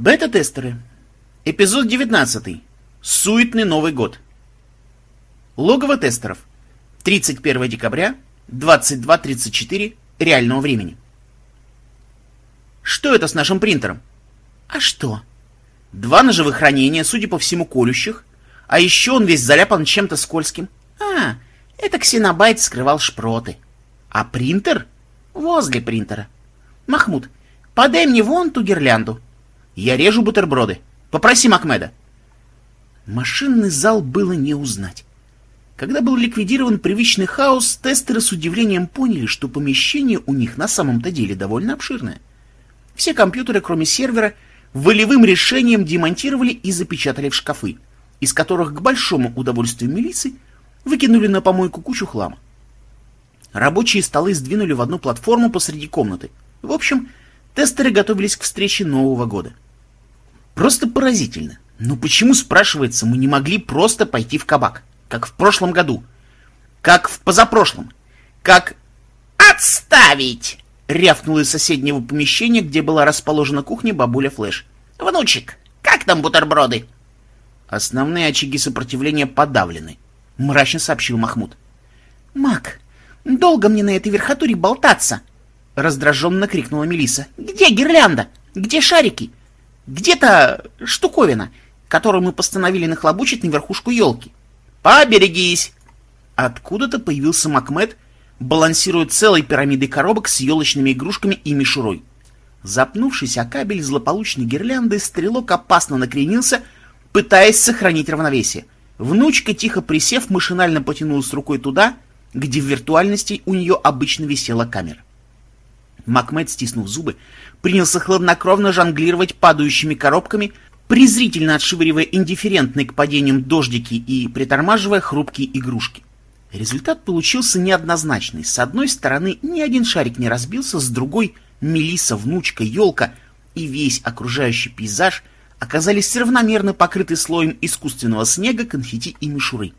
Бета-тестеры. Эпизод 19. Суетный Новый год. Логово тестеров. 31 декабря, 22.34 реального времени. Что это с нашим принтером? А что? Два ножевых хранения, судя по всему, колющих, а еще он весь заляпан чем-то скользким. А, это ксенобайт скрывал шпроты. А принтер? Возле принтера. Махмуд, подай мне вон ту гирлянду. Я режу бутерброды. Попроси Макмеда. Машинный зал было не узнать. Когда был ликвидирован привычный хаос, тестеры с удивлением поняли, что помещение у них на самом-то деле довольно обширное. Все компьютеры, кроме сервера, волевым решением демонтировали и запечатали в шкафы, из которых к большому удовольствию милиции выкинули на помойку кучу хлама. Рабочие столы сдвинули в одну платформу посреди комнаты. В общем, тестеры готовились к встрече Нового года. Просто поразительно. Ну почему, спрашивается, мы не могли просто пойти в кабак, как в прошлом году, как в позапрошлом, как... «Отставить!» — рявкнула из соседнего помещения, где была расположена кухня бабуля Флэш. «Внучек, как там бутерброды?» «Основные очаги сопротивления подавлены», — мрачно сообщил Махмуд. «Мак, долго мне на этой верхотуре болтаться?» — раздраженно крикнула Мелиса. «Где гирлянда? Где шарики? Где-то штуковина, которую мы постановили нахлобучить на верхушку елки. Поберегись! Откуда-то появился Макмед, балансируя целой пирамидой коробок с елочными игрушками и мишурой. Запнувшись о кабель злополучной гирлянды, стрелок опасно накренился, пытаясь сохранить равновесие. Внучка, тихо присев, машинально потянулась рукой туда, где в виртуальности у нее обычно висела камера. Макмед, стиснув зубы, принялся хладнокровно жонглировать падающими коробками, презрительно отшвыривая индифферентные к падениям дождики и притормаживая хрупкие игрушки. Результат получился неоднозначный. С одной стороны, ни один шарик не разбился, с другой — Мелиса, внучка, елка и весь окружающий пейзаж оказались равномерно покрыты слоем искусственного снега, конфетти и мишуры.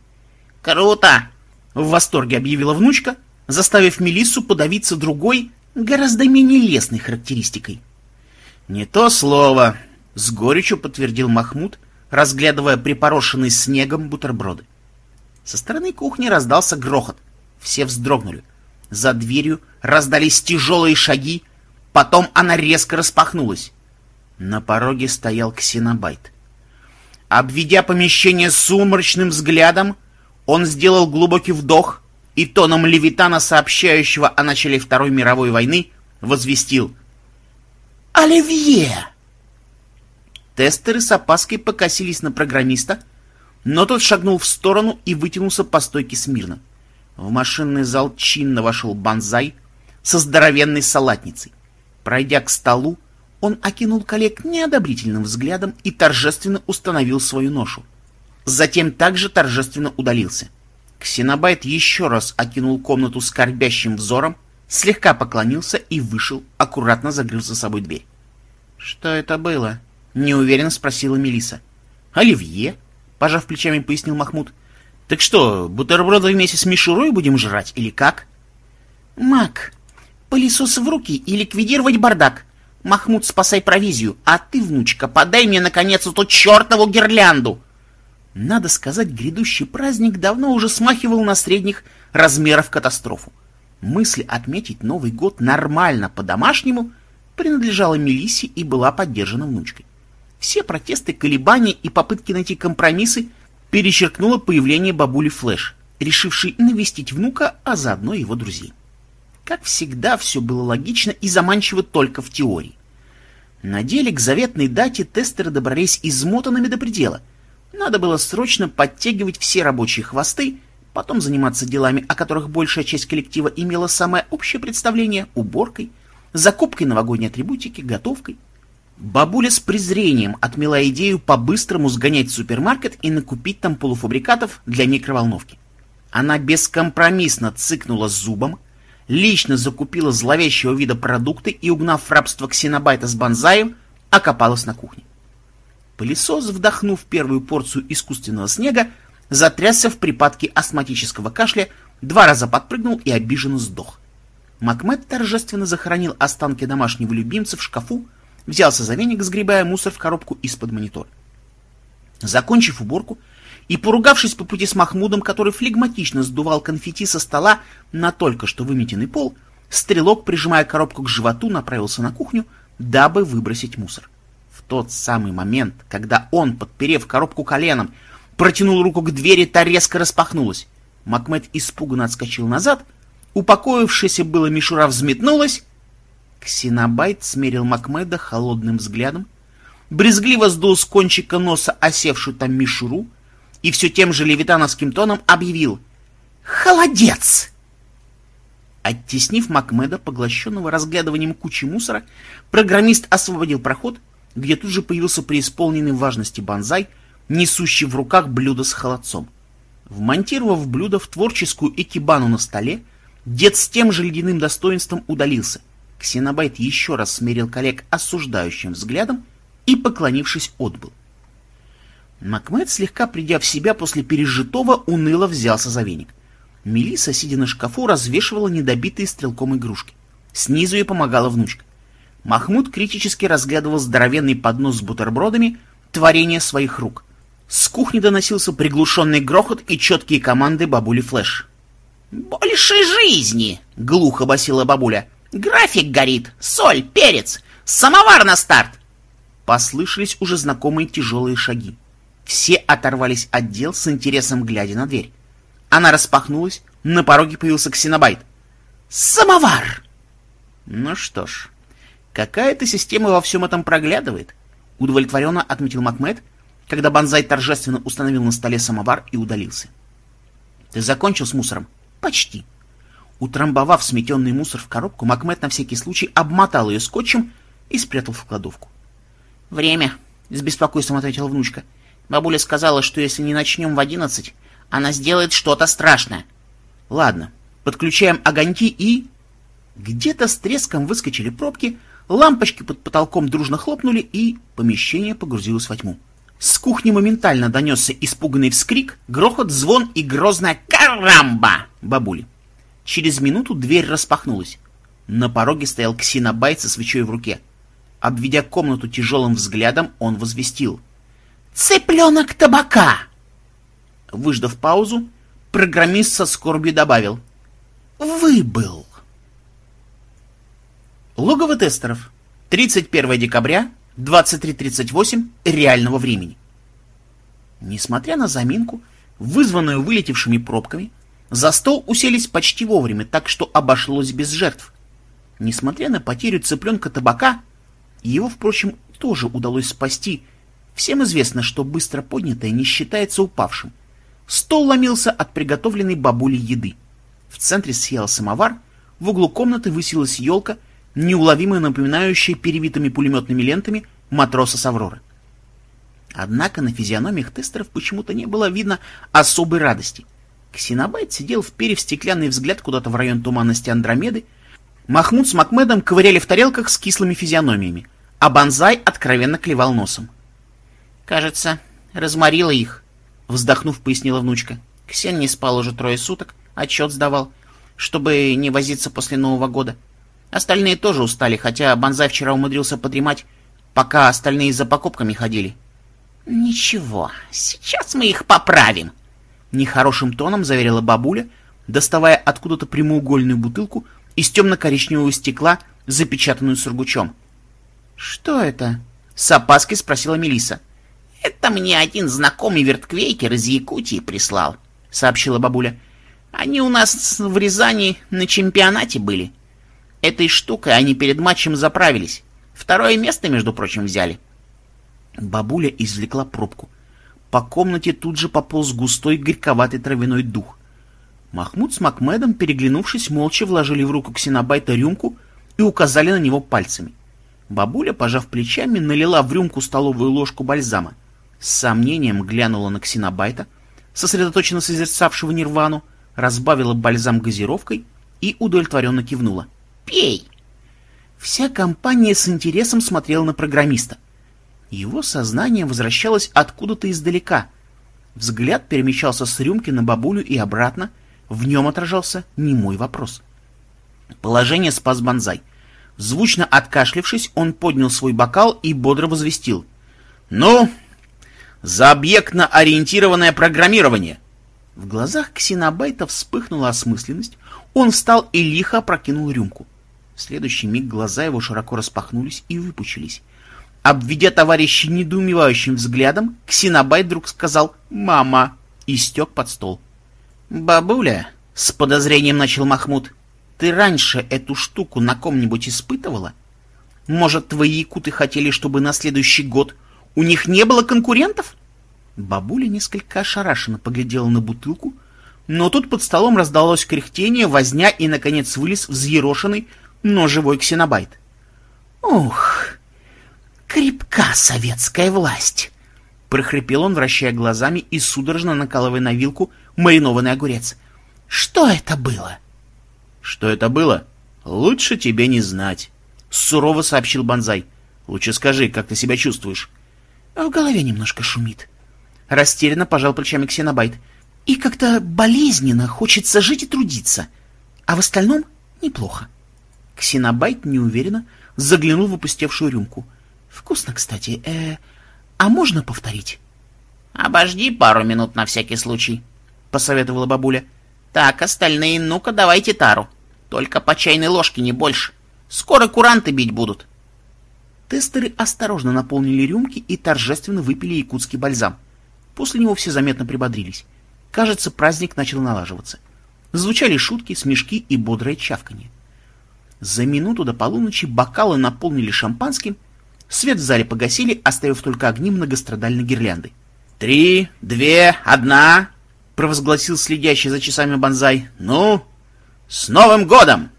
«Круто!» — в восторге объявила внучка, заставив Мелиссу подавиться другой, гораздо менее лестной характеристикой. «Не то слово», — с горечью подтвердил Махмуд, разглядывая припорошенные снегом бутерброды. Со стороны кухни раздался грохот. Все вздрогнули. За дверью раздались тяжелые шаги, потом она резко распахнулась. На пороге стоял ксенобайт. Обведя помещение сумрачным взглядом, он сделал глубокий вдох и тоном Левитана, сообщающего о начале Второй мировой войны, возвестил «Оливье!». Тестеры с опаской покосились на программиста, но тот шагнул в сторону и вытянулся по стойке смирно. В машинный зал чинно вошел Банзай со здоровенной салатницей. Пройдя к столу, он окинул коллег неодобрительным взглядом и торжественно установил свою ношу. Затем также торжественно удалился — Ксенобайт еще раз окинул комнату скорбящим взором, слегка поклонился и вышел, аккуратно закрыв за собой дверь. «Что это было?» — неуверенно спросила Мелиса. «Оливье», — пожав плечами, пояснил Махмуд. «Так что, бутерброды вместе с мишурой будем жрать или как?» «Мак, пылесос в руки и ликвидировать бардак. Махмуд, спасай провизию, а ты, внучка, подай мне, наконец, эту чертову гирлянду!» Надо сказать, грядущий праздник давно уже смахивал на средних размеров катастрофу. Мысль отметить Новый год нормально по-домашнему принадлежала Мелиссе и была поддержана внучкой. Все протесты, колебания и попытки найти компромиссы перечеркнуло появление бабули Флэш, решившей навестить внука, а заодно его друзей. Как всегда, все было логично и заманчиво только в теории. На деле к заветной дате тестеры добрались измотанными до предела — надо было срочно подтягивать все рабочие хвосты, потом заниматься делами, о которых большая часть коллектива имела самое общее представление, уборкой, закупкой новогодней атрибутики, готовкой. Бабуля с презрением отмела идею по-быстрому сгонять в супермаркет и накупить там полуфабрикатов для микроволновки. Она бескомпромиссно цыкнула зубом, лично закупила зловещего вида продукты и, угнав рабство ксенобайта с банзаем, окопалась на кухне. Пылесос, вдохнув первую порцию искусственного снега, затрясся в припадке астматического кашля, два раза подпрыгнул и обиженно сдох. Макмед торжественно захоронил останки домашнего любимца в шкафу, взялся за веник, сгребая мусор в коробку из-под монитора. Закончив уборку и поругавшись по пути с Махмудом, который флегматично сдувал конфетти со стола на только что выметенный пол, стрелок, прижимая коробку к животу, направился на кухню, дабы выбросить мусор. Тот самый момент, когда он, подперев коробку коленом, протянул руку к двери, та резко распахнулась. Макмед испуганно отскочил назад, упокоившаяся было мишура взметнулась. Ксенобайт смерил Макмеда холодным взглядом, брезгливо сдул с кончика носа осевшую там мишуру и все тем же левитановским тоном объявил «Холодец!». Оттеснив Макмеда, поглощенного разглядыванием кучи мусора, программист освободил проход, где тут же появился преисполненный важности банзай, несущий в руках блюдо с холодцом. Вмонтировав блюдо в творческую экибану на столе, дед с тем же ледяным достоинством удалился. Ксенобайт еще раз смерил коллег осуждающим взглядом и, поклонившись, отбыл. Макмед, слегка придя в себя после пережитого, уныло взялся за веник. Мелиса, сидя на шкафу, развешивала недобитые стрелком игрушки. Снизу ей помогала внучка. Махмуд критически разглядывал здоровенный поднос с бутербродами, творение своих рук. С кухни доносился приглушенный грохот и четкие команды бабули Флэш. «Больше жизни!» — глухо басила бабуля. «График горит! Соль, перец! Самовар на старт!» Послышались уже знакомые тяжелые шаги. Все оторвались от дел с интересом, глядя на дверь. Она распахнулась, на пороге появился ксенобайт. «Самовар!» Ну что ж, какая-то система во всем этом проглядывает, удовлетворенно отметил Макмед, когда Банзай торжественно установил на столе самовар и удалился. Ты закончил с мусором? Почти. Утрамбовав сметенный мусор в коробку, Макмед на всякий случай обмотал ее скотчем и спрятал в кладовку. «Время», — с беспокойством ответила внучка. «Бабуля сказала, что если не начнем в одиннадцать, она сделает что-то страшное. Ладно, подключаем огоньки и... Где-то с треском выскочили пробки, лампочки под потолком дружно хлопнули, и помещение погрузилось во тьму. С кухни моментально донесся испуганный вскрик, грохот, звон и грозная «Карамба!» бабули. Через минуту дверь распахнулась. На пороге стоял ксенобайт со свечой в руке. Обведя комнату тяжелым взглядом, он возвестил. «Цыпленок табака!» Выждав паузу, программист со скорбью добавил. «Выбыл». Логово тестеров. 31 декабря, 23.38 реального времени. Несмотря на заминку, вызванную вылетевшими пробками, за стол уселись почти вовремя, так что обошлось без жертв. Несмотря на потерю цыпленка табака, его, впрочем, тоже удалось спасти. Всем известно, что быстро поднятое не считается упавшим. Стол ломился от приготовленной бабулей еды. В центре съел самовар, в углу комнаты высилась елка, неуловимо напоминающая перевитыми пулеметными лентами матроса с Авроры. Однако на физиономиях тестеров почему-то не было видно особой радости. Ксенобайт сидел, вперев стеклянный взгляд куда-то в район туманности Андромеды, Махмуд с Макмедом ковыряли в тарелках с кислыми физиономиями, а Банзай откровенно клевал носом. «Кажется, разморила их», Вздохнув, пояснила внучка. Ксен не спал уже трое суток, отчет сдавал, чтобы не возиться после Нового года. Остальные тоже устали, хотя Банзай вчера умудрился подремать, пока остальные за покупками ходили. «Ничего, сейчас мы их поправим», — нехорошим тоном заверила бабуля, доставая откуда-то прямоугольную бутылку из темно-коричневого стекла, запечатанную сургучом. «Что это?» — с опаской спросила Мелиса. «Это мне один знакомый вертквейкер из Якутии прислал», — сообщила бабуля. «Они у нас в Рязани на чемпионате были. Этой штукой они перед матчем заправились. Второе место, между прочим, взяли». Бабуля извлекла пробку. По комнате тут же пополз густой горьковатый травяной дух. Махмуд с Макмедом, переглянувшись, молча вложили в руку Ксенобайта рюмку и указали на него пальцами. Бабуля, пожав плечами, налила в рюмку столовую ложку бальзама — с сомнением глянула на ксенобайта, сосредоточенно созерцавшего нирвану, разбавила бальзам газировкой и удовлетворенно кивнула. «Пей!» Вся компания с интересом смотрела на программиста. Его сознание возвращалось откуда-то издалека. Взгляд перемещался с рюмки на бабулю и обратно, в нем отражался немой вопрос. Положение спас Банзай. Звучно откашлившись, он поднял свой бокал и бодро возвестил. «Ну, за объектно-ориентированное программирование!» В глазах ксенобайта вспыхнула осмысленность, он встал и лихо опрокинул рюмку. В следующий миг глаза его широко распахнулись и выпучились. Обведя товарища недоумевающим взглядом, Ксенобайт вдруг сказал «Мама!» и стек под стол. «Бабуля!» — с подозрением начал Махмуд. «Ты раньше эту штуку на ком-нибудь испытывала? Может, твои якуты хотели, чтобы на следующий год у них не было конкурентов?» Бабуля несколько ошарашенно поглядела на бутылку, но тут под столом раздалось кряхтение, возня и, наконец, вылез взъерошенный, но живой ксенобайт. «Ух, крепка советская власть!» — прохрипел он, вращая глазами и судорожно накалывая на вилку маринованный огурец. «Что это было?» «Что это было? Лучше тебе не знать», — сурово сообщил Бонзай. «Лучше скажи, как ты себя чувствуешь?» «В голове немножко шумит». Растерянно пожал плечами Ксенобайт. «И как-то болезненно хочется жить и трудиться. А в остальном неплохо». Ксенобайт неуверенно заглянул в опустевшую рюмку. «Вкусно, кстати. Э, а можно повторить?» «Обожди пару минут на всякий случай», — посоветовала бабуля. «Так, остальные, ну-ка давайте тару. Только по чайной ложке, не больше. Скоро куранты бить будут». Тестеры осторожно наполнили рюмки и торжественно выпили якутский бальзам. После него все заметно прибодрились. Кажется, праздник начал налаживаться. Звучали шутки, смешки и бодрое чавканье. За минуту до полуночи бокалы наполнили шампанским, свет в зале погасили, оставив только огни многострадальной гирлянды. «Три, две, одна!» — провозгласил следящий за часами Бонзай. «Ну, с Новым годом!»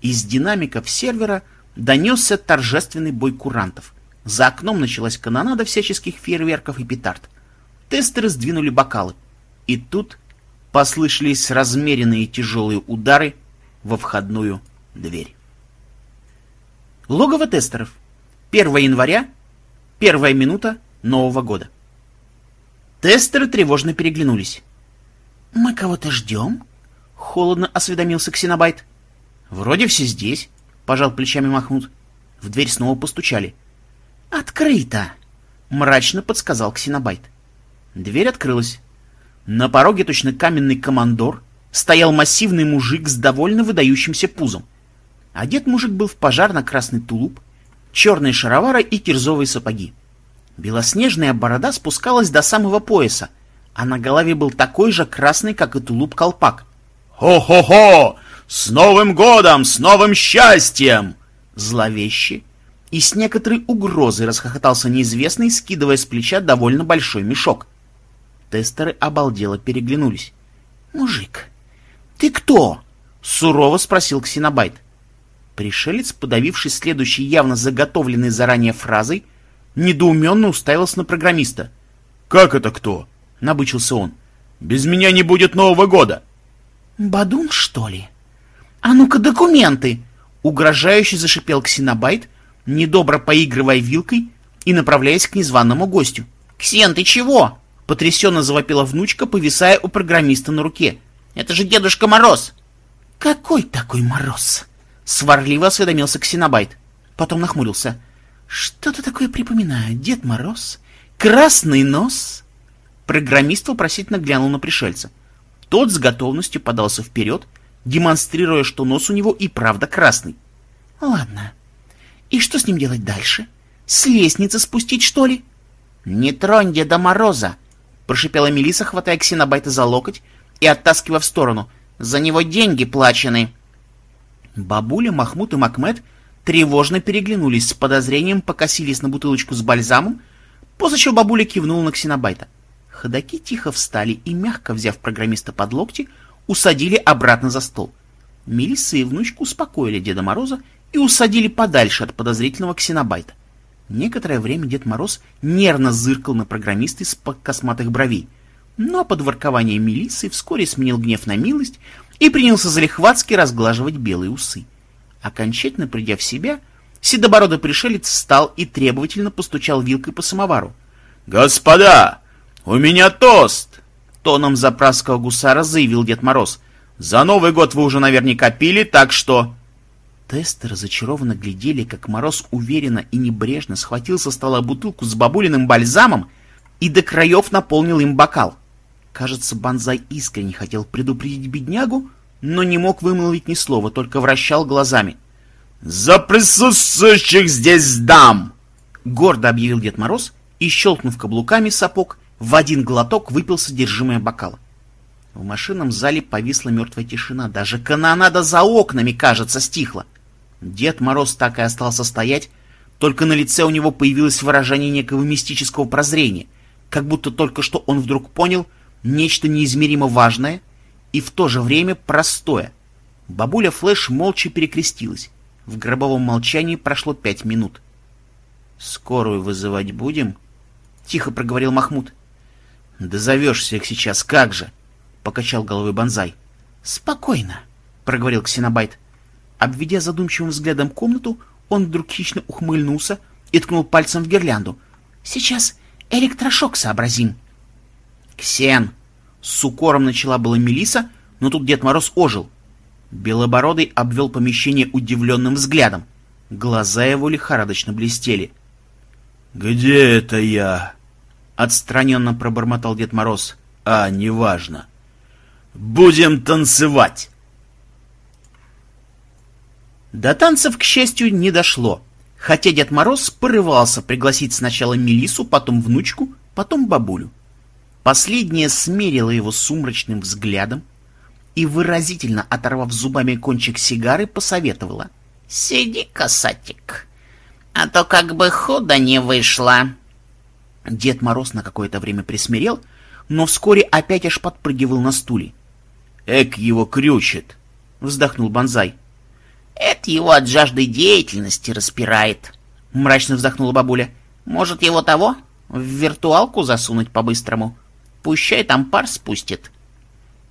Из динамиков сервера донесся торжественный бой курантов. За окном началась канонада всяческих фейерверков и петард. Тестеры сдвинули бокалы. И тут послышались размеренные тяжелые удары во входную дверь. Логово тестеров. 1 января, первая минута Нового года. Тестеры тревожно переглянулись. «Мы кого-то ждем?» — холодно осведомился Ксенобайт. «Вроде все здесь», — пожал плечами Махмуд. В дверь снова постучали. «Открыто!» — мрачно подсказал Ксенобайт. Дверь открылась. На пороге точно каменный командор стоял массивный мужик с довольно выдающимся пузом. Одет мужик был в пожарно-красный тулуп, черные шаровары и кирзовые сапоги. Белоснежная борода спускалась до самого пояса, а на голове был такой же красный, как и тулуп-колпак. «Хо-хо-хо! С Новым годом! С новым счастьем!» Зловеще и с некоторой угрозой расхохотался неизвестный, скидывая с плеча довольно большой мешок. Тестеры обалдело переглянулись. «Мужик, ты кто?» — сурово спросил Ксенобайт. Пришелец, подавившись следующей явно заготовленной заранее фразой, недоуменно уставился на программиста. «Как это кто?» — набычился он. «Без меня не будет Нового года!» «Бадун, что ли?» «А ну-ка, документы!» — угрожающе зашипел Ксенобайт, недобро поигрывая вилкой и направляясь к незваному гостю. «Ксен, ты чего?» Потрясенно завопила внучка, повисая у программиста на руке. «Это же Дедушка Мороз!» «Какой такой Мороз?» Сварливо осведомился Ксенобайт. Потом нахмурился. «Что-то такое припоминаю. Дед Мороз? Красный нос?» Программист вопросительно глянул на пришельца. Тот с готовностью подался вперед, демонстрируя, что нос у него и правда красный. «Ладно. И что с ним делать дальше? С лестницы спустить, что ли?» «Не тронь Деда Мороза!» прошипела Мелиса, хватая Ксенобайта за локоть и оттаскивая в сторону. «За него деньги плачены!» Бабуля, Махмуд и Макмед тревожно переглянулись с подозрением, покосились на бутылочку с бальзамом, после чего бабуля кивнула на Ксенобайта. Ходаки тихо встали и, мягко взяв программиста под локти, усадили обратно за стол. Мелисса и внучку успокоили Деда Мороза и усадили подальше от подозрительного Ксенобайта. Некоторое время Дед Мороз нервно зыркал на программиста из косматых бровей, но под воркование Мелиссы вскоре сменил гнев на милость и принялся залихватски разглаживать белые усы. Окончательно придя в себя, седобородый пришелец встал и требовательно постучал вилкой по самовару. «Господа, у меня тост!» Тоном заправского гусара заявил Дед Мороз. «За Новый год вы уже наверняка пили, так что...» Тесты разочарованно глядели, как Мороз уверенно и небрежно схватил со стола бутылку с бабулиным бальзамом и до краев наполнил им бокал. Кажется, Банзай искренне хотел предупредить беднягу, но не мог вымолвить ни слова, только вращал глазами. «За присутствующих здесь дам!» Гордо объявил Дед Мороз и, щелкнув каблуками сапог, в один глоток выпил содержимое бокала. В машинном зале повисла мертвая тишина, даже канонада за окнами, кажется, стихла. Дед Мороз так и остался стоять, только на лице у него появилось выражение некого мистического прозрения, как будто только что он вдруг понял нечто неизмеримо важное и в то же время простое. Бабуля Флэш молча перекрестилась. В гробовом молчании прошло пять минут. «Скорую вызывать будем?» — тихо проговорил Махмуд. «Да зовешь их сейчас, как же!» — покачал головой Бонзай. «Спокойно», — проговорил Ксенобайт. Обведя задумчивым взглядом комнату, он вдруг хищно ухмыльнулся и ткнул пальцем в гирлянду. «Сейчас электрошок сообразим». «Ксен!» — с укором начала была Мелиса, но тут Дед Мороз ожил. Белобородый обвел помещение удивленным взглядом. Глаза его лихорадочно блестели. «Где это я?» — отстраненно пробормотал Дед Мороз. «А, неважно. Будем танцевать!» До танцев, к счастью, не дошло, хотя Дед Мороз порывался пригласить сначала Мелису, потом внучку, потом бабулю. Последняя смерила его сумрачным взглядом и, выразительно оторвав зубами кончик сигары, посоветовала. «Сиди, касатик, а то как бы худо не вышло». Дед Мороз на какое-то время присмирел, но вскоре опять аж подпрыгивал на стуле. «Эк его крючит!» — вздохнул Бонзай. Это его от жажды деятельности распирает. Мрачно вздохнула бабуля. Может, его того? В виртуалку засунуть по-быстрому? Пущай там пар спустит.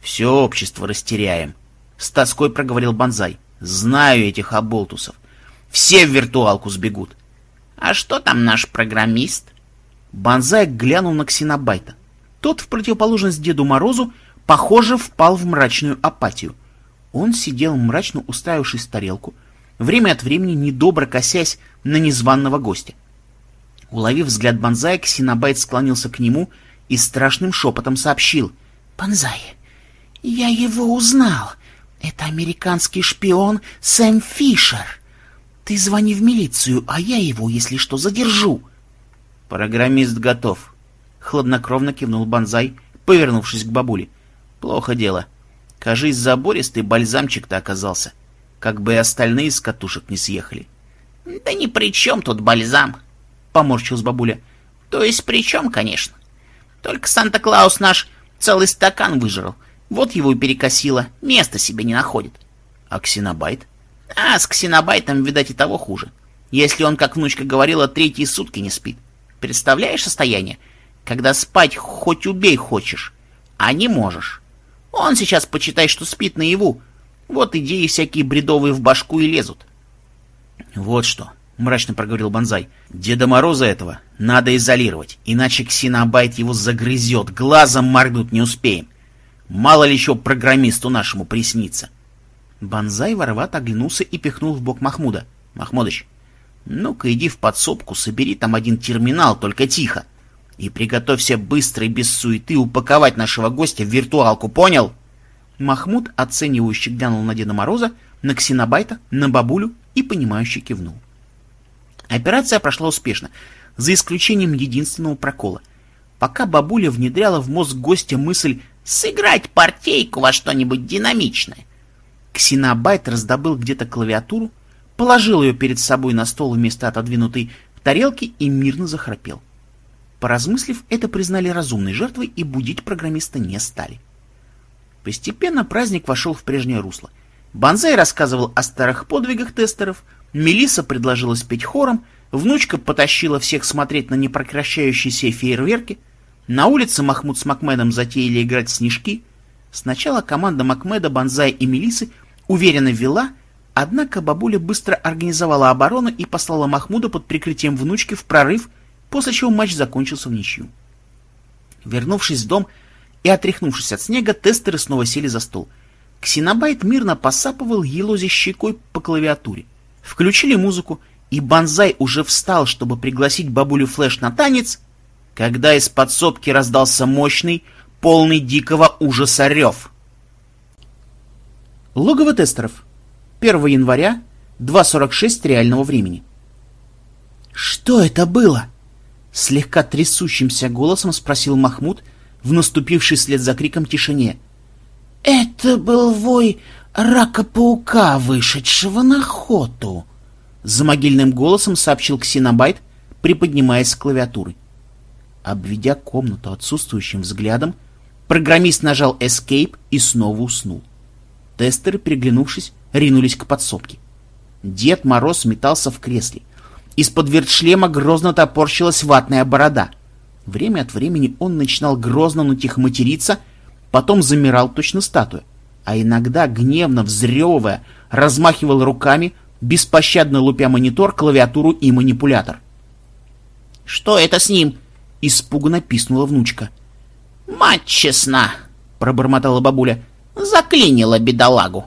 Все общество растеряем. С тоской проговорил Бонзай. Знаю этих оболтусов. Все в виртуалку сбегут. А что там наш программист? Бонзай глянул на Ксенобайта. Тот, в противоположность Деду Морозу, похоже, впал в мрачную апатию — он сидел мрачно уставившись в тарелку, время от времени недобро косясь на незваного гостя. Уловив взгляд Бонзая, Ксенобайт склонился к нему и страшным шепотом сообщил. «Бонзай, я его узнал. Это американский шпион Сэм Фишер. Ты звони в милицию, а я его, если что, задержу». «Программист готов», — хладнокровно кивнул Бонзай, повернувшись к бабуле. «Плохо дело. Кажись, забористый бальзамчик-то оказался. Как бы и остальные с катушек не съехали. — Да ни при чем тут бальзам, — поморщилась бабуля. — То есть при чем, конечно. Только Санта-Клаус наш целый стакан выжрал. Вот его и перекосило, места себе не находит. — А ксенобайт? — А с ксенобайтом, видать, и того хуже. Если он, как внучка говорила, третьи сутки не спит. Представляешь состояние? Когда спать хоть убей хочешь, а не можешь. Он сейчас, почитай, что спит наяву. Вот идеи всякие бредовые в башку и лезут. Вот что, мрачно проговорил Бонзай. Деда Мороза этого надо изолировать, иначе Ксенобайт его загрызет, глазом моргнуть не успеем. Мало ли еще программисту нашему приснится. Бонзай воровато оглянулся и пихнул в бок Махмуда. Махмудыч, ну-ка иди в подсобку, собери там один терминал, только тихо и приготовься быстро и без суеты упаковать нашего гостя в виртуалку, понял? Махмуд оценивающе глянул на Деда Мороза, на Ксенобайта, на бабулю и понимающе кивнул. Операция прошла успешно, за исключением единственного прокола. Пока бабуля внедряла в мозг гостя мысль «сыграть партейку во что-нибудь динамичное», Ксенобайт раздобыл где-то клавиатуру, положил ее перед собой на стол вместо отодвинутой тарелки и мирно захрапел. Поразмыслив, это признали разумной жертвой и будить программиста не стали. Постепенно праздник вошел в прежнее русло. Банзай рассказывал о старых подвигах тестеров, Мелиса предложила спеть хором, внучка потащила всех смотреть на непрокращающиеся фейерверки, на улице Махмуд с Макмедом затеяли играть снежки. Сначала команда Макмеда, Банзай и Мелисы уверенно вела, однако бабуля быстро организовала оборону и послала Махмуда под прикрытием внучки в прорыв после чего матч закончился в ничью. Вернувшись в дом и отряхнувшись от снега, тестеры снова сели за стол. Ксенобайт мирно посапывал, елозя щекой по клавиатуре. Включили музыку, и Бонзай уже встал, чтобы пригласить бабулю Флэш на танец, когда из подсобки раздался мощный, полный дикого ужаса рев. Логово тестеров. 1 января, 2.46 реального времени. «Что это было?» Слегка трясущимся голосом спросил Махмуд в наступившей вслед за криком тишине. «Это был вой рака-паука, вышедшего на охоту», — за могильным голосом сообщил Ксенобайт, приподнимаясь с клавиатуры. Обведя комнату отсутствующим взглядом, программист нажал Escape и снова уснул. Тестеры, переглянувшись, ринулись к подсобке. Дед Мороз метался в кресле. Из-под вертшлема грозно топорщилась ватная борода. Время от времени он начинал грозно, но тихо материться, потом замирал точно статуя, а иногда, гневно взрёвывая, размахивал руками, беспощадно лупя монитор, клавиатуру и манипулятор. «Что это с ним?» — испуганно писнула внучка. «Мать честна!» — пробормотала бабуля. «Заклинила бедолагу!»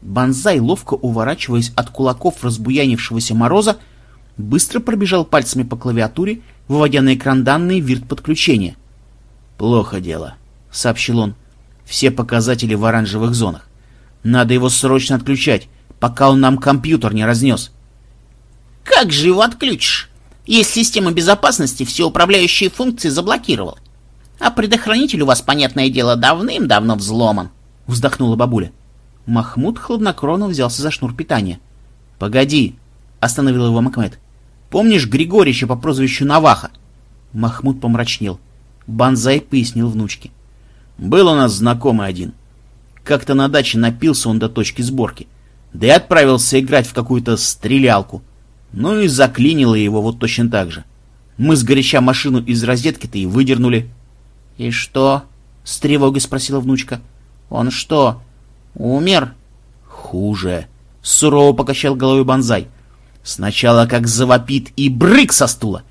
Бонзай, ловко уворачиваясь от кулаков разбуянившегося мороза, быстро пробежал пальцами по клавиатуре, выводя на экран данные вирт-подключения. «Плохо дело», — сообщил он. «Все показатели в оранжевых зонах. Надо его срочно отключать, пока он нам компьютер не разнес». «Как же его отключишь, если система безопасности все управляющие функции заблокировала? А предохранитель у вас, понятное дело, давным-давно взломан», — вздохнула бабуля. Махмуд хладнокровно взялся за шнур питания. «Погоди!» — остановил его Макмед. «Помнишь Григорича по прозвищу Наваха?» Махмуд помрачнел. Банзай пояснил внучке. «Был у нас знакомый один. Как-то на даче напился он до точки сборки. Да и отправился играть в какую-то стрелялку. Ну и заклинило его вот точно так же. Мы с горяча машину из розетки-то и выдернули». «И что?» — с тревогой спросила внучка. «Он что, Умер? Хуже. Сурово покачал головой Бонзай. Сначала как завопит и брык со стула.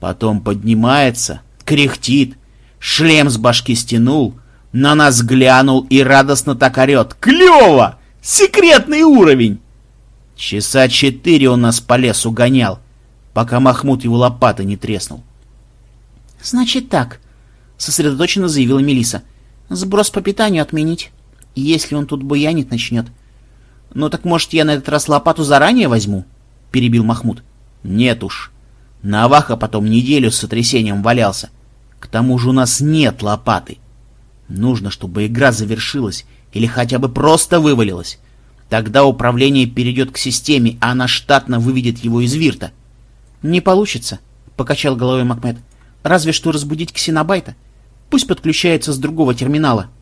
Потом поднимается, кряхтит, шлем с башки стянул, на нас глянул и радостно так орет. Клево! Секретный уровень! Часа четыре он нас по лесу гонял, пока Махмуд его лопатой не треснул. «Значит так», — сосредоточенно заявила Мелиса. «Сброс по питанию отменить если он тут буянить начнет. — Ну так, может, я на этот раз лопату заранее возьму? — перебил Махмуд. — Нет уж. Наваха потом неделю с сотрясением валялся. К тому же у нас нет лопаты. Нужно, чтобы игра завершилась или хотя бы просто вывалилась. Тогда управление перейдет к системе, а она штатно выведет его из вирта. — Не получится, — покачал головой Макмед. — Разве что разбудить ксенобайта. Пусть подключается с другого терминала. —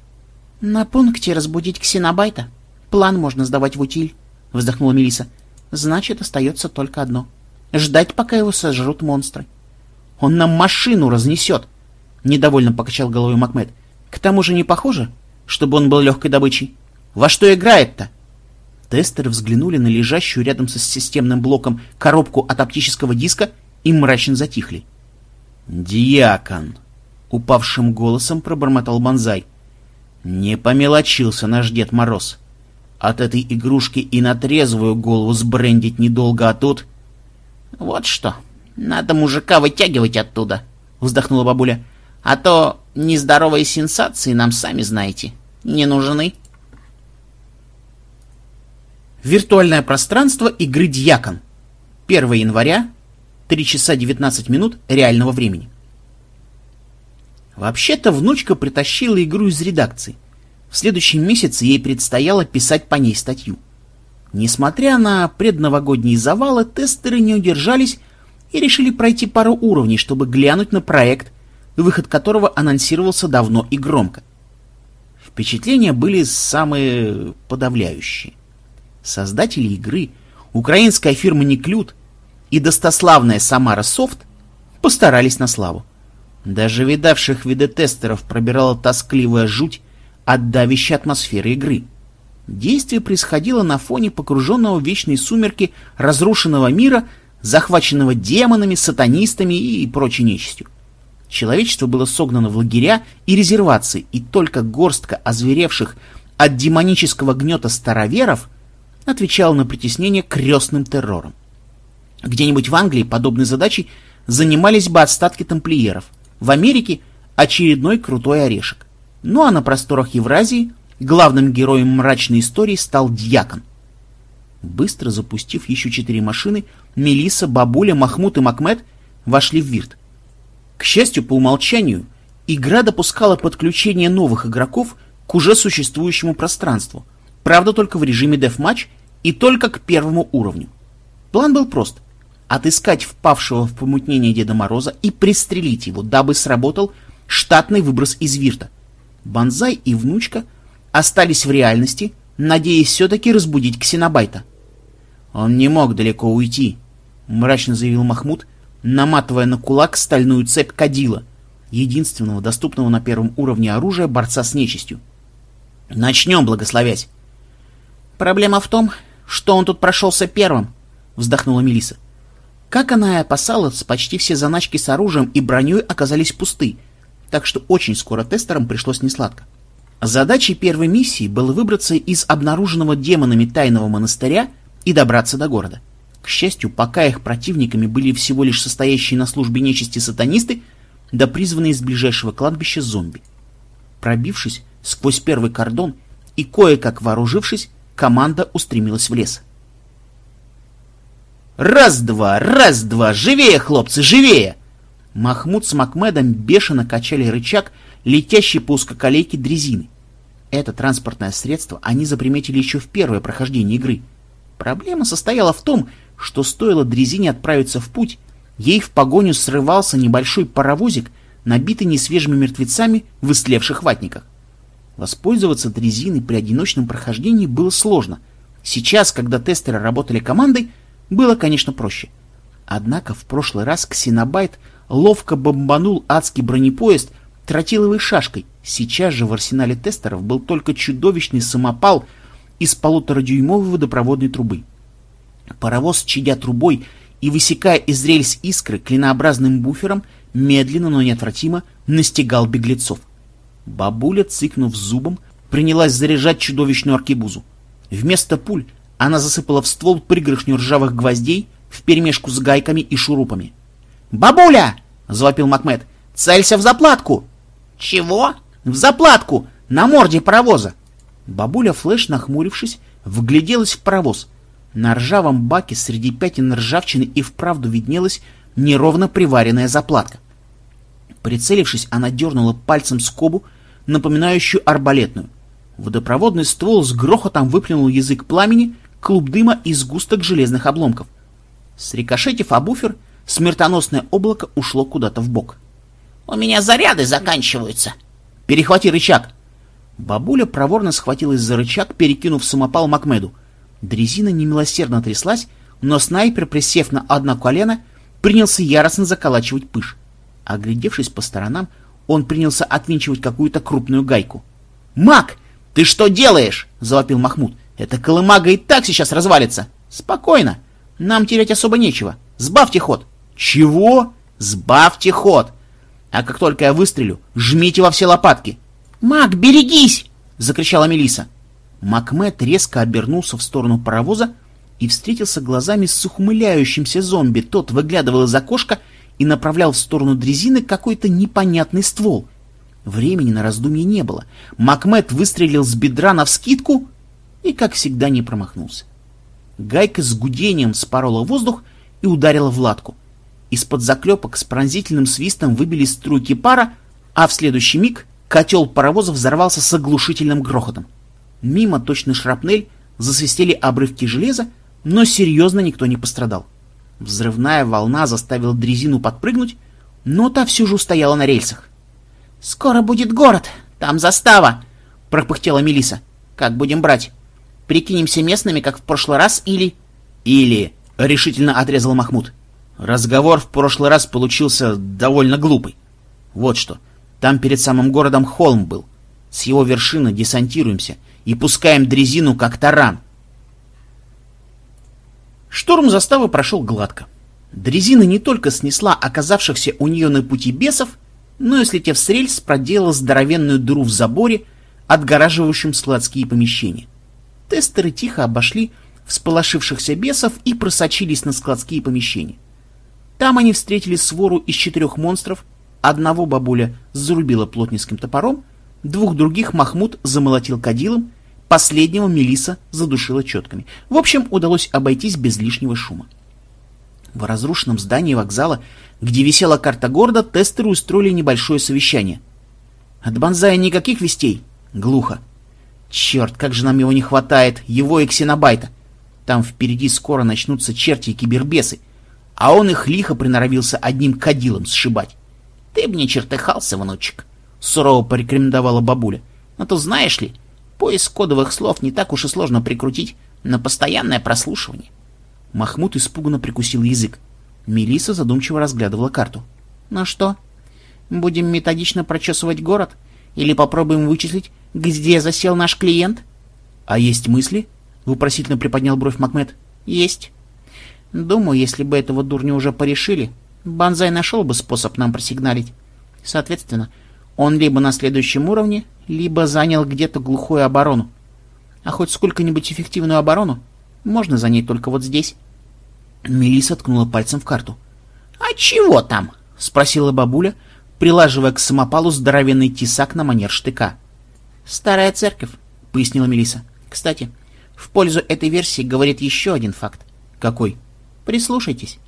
«На пункте разбудить ксенобайта. План можно сдавать в утиль», — вздохнула Мелиса. «Значит, остается только одно. Ждать, пока его сожрут монстры». «Он нам машину разнесет!» — недовольно покачал головой Макмед. «К тому же не похоже, чтобы он был легкой добычей. Во что играет-то?» Тестеры взглянули на лежащую рядом со системным блоком коробку от оптического диска и мрачно затихли. «Диакон!» — упавшим голосом пробормотал Бонзай — не помелочился наш Дед Мороз. От этой игрушки и на трезвую голову сбрендить недолго, а тут... — Вот что, надо мужика вытягивать оттуда, — вздохнула бабуля. — А то нездоровые сенсации нам, сами знаете, не нужны. Виртуальное пространство игры Дьякон. 1 января, 3 часа 19 минут реального времени. Вообще-то внучка притащила игру из редакции. В следующем месяце ей предстояло писать по ней статью. Несмотря на предновогодние завалы, тестеры не удержались и решили пройти пару уровней, чтобы глянуть на проект, выход которого анонсировался давно и громко. Впечатления были самые подавляющие. Создатели игры, украинская фирма Неклюд и достославная Самара Софт постарались на славу. Даже видавших виды тестеров пробирала тоскливая жуть от давящей атмосферы игры. Действие происходило на фоне погруженного в вечные сумерки разрушенного мира, захваченного демонами, сатанистами и прочей нечистью. Человечество было согнано в лагеря и резервации, и только горстка озверевших от демонического гнета староверов отвечала на притеснение крестным террором. Где-нибудь в Англии подобной задачей занимались бы отстатки тамплиеров, в Америке очередной крутой орешек. Ну а на просторах Евразии главным героем мрачной истории стал дьякон. Быстро запустив еще четыре машины, Мелиса, Бабуля, Махмуд и Макмед вошли в Вирт. К счастью, по умолчанию, игра допускала подключение новых игроков к уже существующему пространству, правда только в режиме Deathmatch и только к первому уровню. План был прост — отыскать впавшего в помутнение Деда Мороза и пристрелить его, дабы сработал штатный выброс из Вирта. Банзай и внучка остались в реальности, надеясь все-таки разбудить Ксенобайта. «Он не мог далеко уйти», — мрачно заявил Махмуд, наматывая на кулак стальную цепь кадила, единственного доступного на первом уровне оружия борца с нечистью. «Начнем, благословять!» «Проблема в том, что он тут прошелся первым», — вздохнула Мелиса. Как она и опасалась, почти все заначки с оружием и броней оказались пусты, так что очень скоро тестерам пришлось несладко. Задачей первой миссии было выбраться из обнаруженного демонами тайного монастыря и добраться до города. К счастью, пока их противниками были всего лишь состоящие на службе нечисти сатанисты, да призванные из ближайшего кладбища зомби. Пробившись сквозь первый кордон и кое-как вооружившись, команда устремилась в лес. «Раз-два, раз-два! Живее, хлопцы, живее!» Махмуд с Макмедом бешено качали рычаг, летящий по узкоколейке дрезины. Это транспортное средство они заприметили еще в первое прохождение игры. Проблема состояла в том, что стоило дрезине отправиться в путь, ей в погоню срывался небольшой паровозик, набитый несвежими мертвецами в истлевших ватниках. Воспользоваться дрезиной при одиночном прохождении было сложно. Сейчас, когда тестеры работали командой, было, конечно, проще. Однако в прошлый раз Ксенобайт ловко бомбанул адский бронепоезд тротиловой шашкой. Сейчас же в арсенале тестеров был только чудовищный самопал из полуторадюймовой водопроводной трубы. Паровоз, чадя трубой и высекая из рельс искры клинообразным буфером, медленно, но неотвратимо настигал беглецов. Бабуля, цыкнув зубом, принялась заряжать чудовищную аркебузу. Вместо пуль она засыпала в ствол пригоршню ржавых гвоздей вперемешку с гайками и шурупами. «Бабуля!» — завопил Макмед. «Целься в заплатку!» «Чего?» «В заплатку! На морде паровоза!» Бабуля Флэш, нахмурившись, вгляделась в паровоз — на ржавом баке среди пятен ржавчины и вправду виднелась неровно приваренная заплатка. Прицелившись, она дернула пальцем скобу, напоминающую арбалетную. Водопроводный ствол с грохотом выплюнул язык пламени, клуб дыма и сгусток железных обломков. Срикошетив о буфер, смертоносное облако ушло куда-то в бок. «У меня заряды заканчиваются!» «Перехвати рычаг!» Бабуля проворно схватилась за рычаг, перекинув самопал Макмеду — Дрезина немилосердно тряслась, но снайпер, присев на одно колено, принялся яростно заколачивать пыш. Оглядевшись по сторонам, он принялся отвинчивать какую-то крупную гайку. «Мак, ты что делаешь?» — завопил Махмуд. «Эта колымага и так сейчас развалится!» «Спокойно! Нам терять особо нечего. Сбавьте ход!» «Чего?» «Сбавьте ход!» «А как только я выстрелю, жмите во все лопатки!» «Мак, берегись!» — закричала Мелиса. Макмед резко обернулся в сторону паровоза и встретился глазами с ухмыляющимся зомби. Тот выглядывал из окошка и направлял в сторону дрезины какой-то непонятный ствол. Времени на раздумье не было. Макмед выстрелил с бедра навскидку и, как всегда, не промахнулся. Гайка с гудением спорола воздух и ударила в латку. Из-под заклепок с пронзительным свистом выбили струйки пара, а в следующий миг котел паровоза взорвался с оглушительным грохотом. Мимо, точно шрапнель, засвистели обрывки железа, но серьезно никто не пострадал. Взрывная волна заставила дрезину подпрыгнуть, но та все же стояла на рельсах. «Скоро будет город, там застава!» — пропыхтела Мелиса. «Как будем брать? Прикинемся местными, как в прошлый раз, или...» «Или...» — решительно отрезал Махмуд. Разговор в прошлый раз получился довольно глупый. Вот что, там перед самым городом холм был. С его вершины десантируемся и пускаем дрезину, как таран. Штурм заставы прошел гладко. Дрезина не только снесла оказавшихся у нее на пути бесов, но и, слетев с рельс, проделала здоровенную дыру в заборе, отгораживающим складские помещения. Тестеры тихо обошли всполошившихся бесов и просочились на складские помещения. Там они встретили свору из четырех монстров, одного бабуля зарубила плотницким топором, двух других Махмуд замолотил кадилом, последнего Мелиса задушила четками. В общем, удалось обойтись без лишнего шума. В разрушенном здании вокзала, где висела карта города, тестеры устроили небольшое совещание. От Бонзая никаких вестей? Глухо. Черт, как же нам его не хватает, его и ксенобайта. Там впереди скоро начнутся черти и кибербесы, а он их лихо приноровился одним кадилом сшибать. Ты б не чертыхался, внучек, сурово порекомендовала бабуля. А то знаешь ли, поиск кодовых слов не так уж и сложно прикрутить на постоянное прослушивание. Махмуд испуганно прикусил язык. Мелиса задумчиво разглядывала карту. «Ну что, будем методично прочесывать город? Или попробуем вычислить, где засел наш клиент?» «А есть мысли?» — вопросительно приподнял бровь Макмед. «Есть. Думаю, если бы этого дурня уже порешили, Банзай нашел бы способ нам просигналить. Соответственно, он либо на следующем уровне, либо занял где-то глухую оборону. А хоть сколько-нибудь эффективную оборону можно занять только вот здесь». Мелисса ткнула пальцем в карту. «А чего там?» — спросила бабуля, прилаживая к самопалу здоровенный тесак на манер штыка. «Старая церковь», — пояснила Мелиса. «Кстати, в пользу этой версии говорит еще один факт». «Какой?» «Прислушайтесь».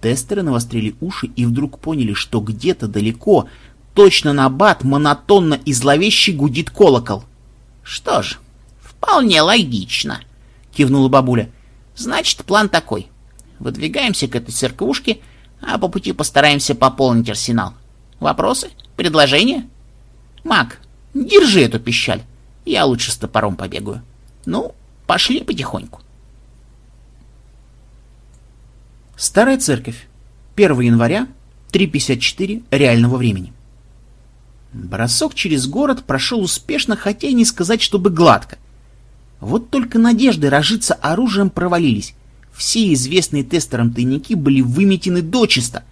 Тестеры навострили уши и вдруг поняли, что где-то далеко, точно на бат, монотонно и зловеще гудит колокол. «Что ж, вполне логично», — кивнула бабуля. «Значит, план такой. Выдвигаемся к этой церквушке, а по пути постараемся пополнить арсенал. Вопросы? Предложения? Мак, держи эту пищаль. Я лучше с топором побегаю. Ну, пошли потихоньку. Старая церковь. 1 января, 3.54 реального времени. Бросок через город прошел успешно, хотя и не сказать, чтобы гладко. Вот только надежды разжиться оружием провалились. Все известные тестерам тайники были выметены дочисто,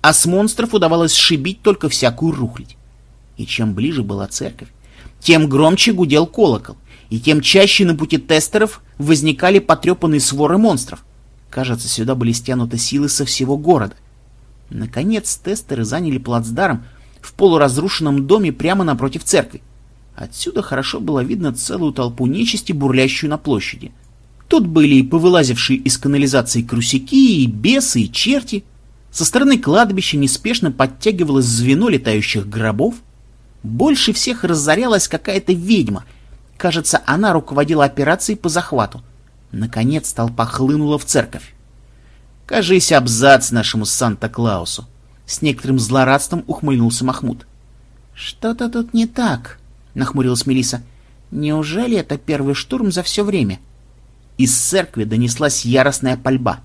а с монстров удавалось сшибить только всякую рухлядь. И чем ближе была церковь, тем громче гудел колокол, и тем чаще на пути тестеров возникали потрепанные своры монстров. Кажется, сюда были стянуты силы со всего города. Наконец тестеры заняли плацдарм в полуразрушенном доме прямо напротив церкви. Отсюда хорошо было видно целую толпу нечисти, бурлящую на площади. Тут были и повылазившие из канализации крусяки, и бесы, и черти. Со стороны кладбища неспешно подтягивалось звено летающих гробов. Больше всех разорялась какая-то ведьма. Кажется, она руководила операцией по захвату. Наконец толпа хлынула в церковь. «Кажись, абзац нашему Санта-Клаусу!» С некоторым злорадством ухмыльнулся Махмуд. «Что-то тут не так», — нахмурилась Мелиса. «Неужели это первый штурм за все время?» Из церкви донеслась яростная пальба.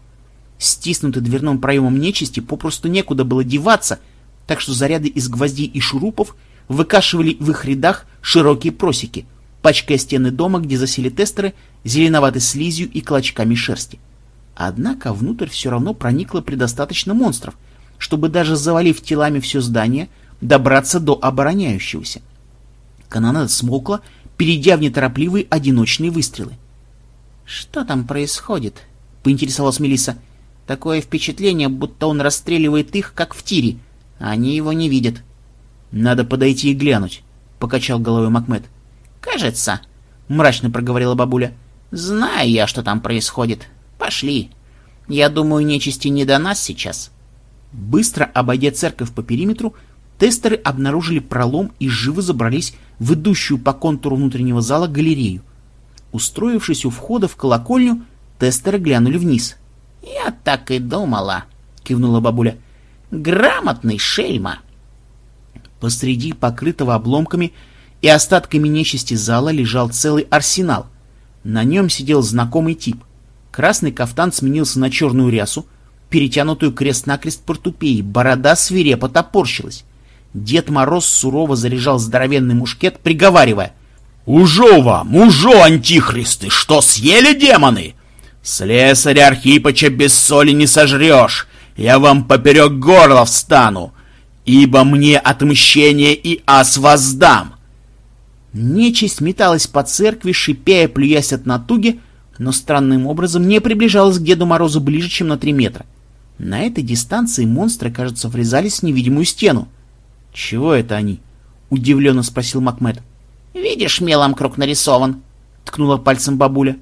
Стиснутый дверным проемом нечисти попросту некуда было деваться, так что заряды из гвоздей и шурупов выкашивали в их рядах широкие просеки, пачкая стены дома, где засели тестеры, зеленоватой слизью и клочками шерсти. Однако внутрь все равно проникло предостаточно монстров, чтобы даже завалив телами все здание, добраться до обороняющегося. Канонада смолкла, перейдя в неторопливые одиночные выстрелы. «Что там происходит?» — поинтересовалась Мелисса. «Такое впечатление, будто он расстреливает их, как в тире, они его не видят». «Надо подойти и глянуть», — покачал головой Макмед. «Кажется», — мрачно проговорила бабуля. «Знаю я, что там происходит. Пошли. Я думаю, нечисти не до нас сейчас». Быстро обойдя церковь по периметру, тестеры обнаружили пролом и живо забрались в идущую по контуру внутреннего зала галерею. Устроившись у входа в колокольню, тестеры глянули вниз. «Я так и думала», — кивнула бабуля. «Грамотный шельма». Посреди покрытого обломками и остатками нечисти зала лежал целый арсенал. На нем сидел знакомый тип. Красный кафтан сменился на черную рясу, перетянутую крест-накрест портупеей, борода свирепо топорщилась. Дед Мороз сурово заряжал здоровенный мушкет, приговаривая — «Ужо вам, ужо, антихристы, что съели демоны? Слесаря Архипыча без соли не сожрешь, я вам поперек горла встану, ибо мне отмщение и ас воздам!» Нечисть металась по церкви, шипя и плюясь от натуги, но странным образом не приближалась к Деду Морозу ближе, чем на три метра. На этой дистанции монстры, кажется, врезались в невидимую стену. «Чего это они?» — удивленно спросил Макмед. «Видишь, мелом круг нарисован», — ткнула пальцем бабуля.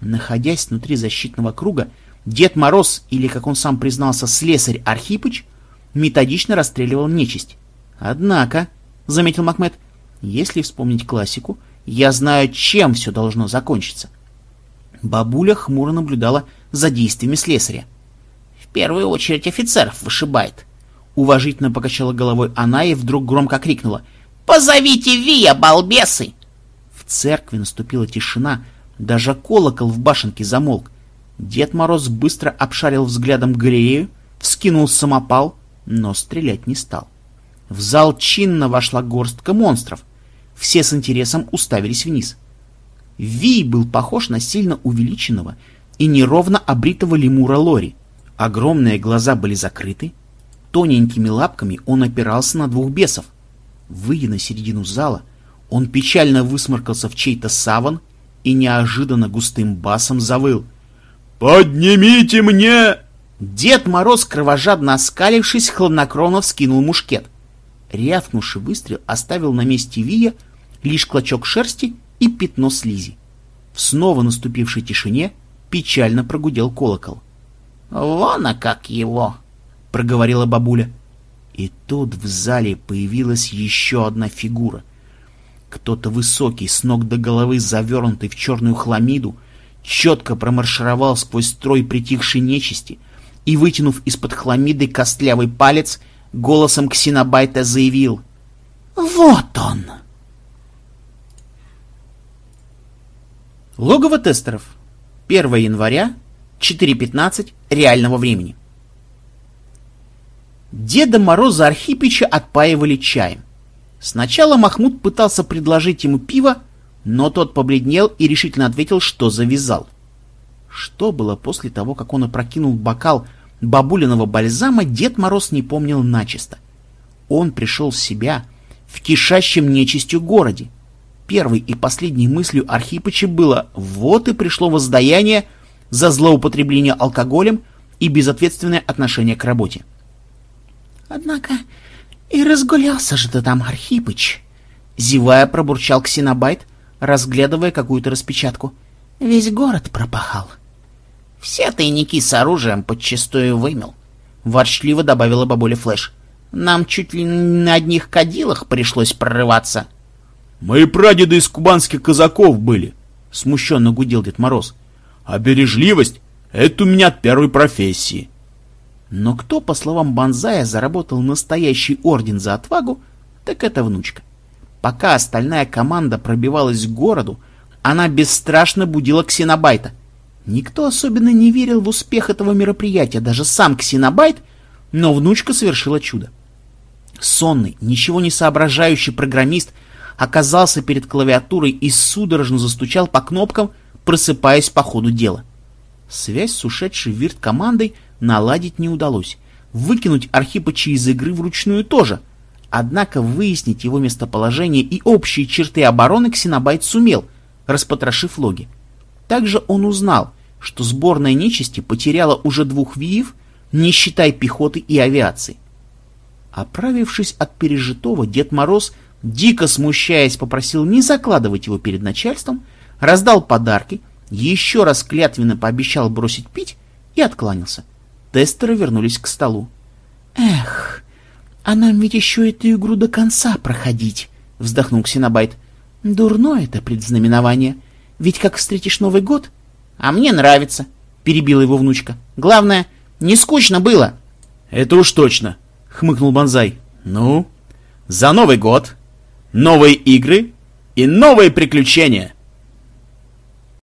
Находясь внутри защитного круга, Дед Мороз, или, как он сам признался, слесарь Архипыч, методично расстреливал нечисть. Однако, — заметил Макмед, — если вспомнить классику, я знаю, чем все должно закончиться. Бабуля хмуро наблюдала за действиями слесаря. «В первую очередь офицеров вышибает», — уважительно покачала головой она и вдруг громко крикнула. «Позовите Вия, балбесы!» В церкви наступила тишина, даже колокол в башенке замолк. Дед Мороз быстро обшарил взглядом галерею, вскинул самопал, но стрелять не стал. В зал чинно вошла горстка монстров. Все с интересом уставились вниз. Вий был похож на сильно увеличенного и неровно обритого лемура Лори. Огромные глаза были закрыты. Тоненькими лапками он опирался на двух бесов. Выйдя на середину зала, он печально высморкался в чей-то саван и неожиданно густым басом завыл. «Поднимите мне!» Дед Мороз, кровожадно оскалившись, хладнокровно вскинул мушкет. Рявкнувший выстрел оставил на месте Вия лишь клочок шерсти и пятно слизи. В снова наступившей тишине печально прогудел колокол. «Вон, как его!» — проговорила бабуля. И тут в зале появилась еще одна фигура. Кто-то высокий, с ног до головы завернутый в черную хламиду, четко промаршировал сквозь строй притихшей нечисти и, вытянув из-под хламиды костлявый палец, голосом ксенобайта заявил «Вот он!» Логово тестеров. 1 января, 4.15 реального времени. Деда Мороза Архипича отпаивали чаем. Сначала Махмуд пытался предложить ему пиво, но тот побледнел и решительно ответил, что завязал. Что было после того, как он опрокинул бокал бабулиного бальзама, Дед Мороз не помнил начисто. Он пришел в себя в кишащем нечистью городе, Первой и последней мыслью Архипыча было «вот и пришло воздаяние за злоупотребление алкоголем и безответственное отношение к работе». «Однако и разгулялся же ты там, Архипыч!» Зевая, пробурчал Ксенобайт, разглядывая какую-то распечатку. «Весь город пропахал». «Все тайники с оружием подчистую вымел», — ворчливо добавила бабуля Флэш. «Нам чуть ли на одних кадилах пришлось прорываться». Мои прадеды из кубанских казаков были, — смущенно гудел Дед Мороз. А бережливость — это у меня от первой профессии. Но кто, по словам Бонзая, заработал настоящий орден за отвагу, так это внучка. Пока остальная команда пробивалась к городу, она бесстрашно будила Ксенобайта. Никто особенно не верил в успех этого мероприятия, даже сам Ксенобайт, но внучка совершила чудо. Сонный, ничего не соображающий программист — оказался перед клавиатурой и судорожно застучал по кнопкам, просыпаясь по ходу дела. Связь с ушедшей вирт командой наладить не удалось. Выкинуть Архипыча из игры вручную тоже. Однако выяснить его местоположение и общие черты обороны Ксенобайт сумел, распотрошив логи. Также он узнал, что сборная нечисти потеряла уже двух виев, не считая пехоты и авиации. Оправившись от пережитого, Дед Мороз дико смущаясь, попросил не закладывать его перед начальством, раздал подарки, еще раз клятвенно пообещал бросить пить и откланялся. Тестеры вернулись к столу. «Эх, а нам ведь еще эту игру до конца проходить», — вздохнул Ксенобайт. «Дурно это предзнаменование. Ведь как встретишь Новый год...» «А мне нравится», — перебила его внучка. «Главное, не скучно было». «Это уж точно», — хмыкнул Бонзай. «Ну, за Новый год новые игры и новые приключения.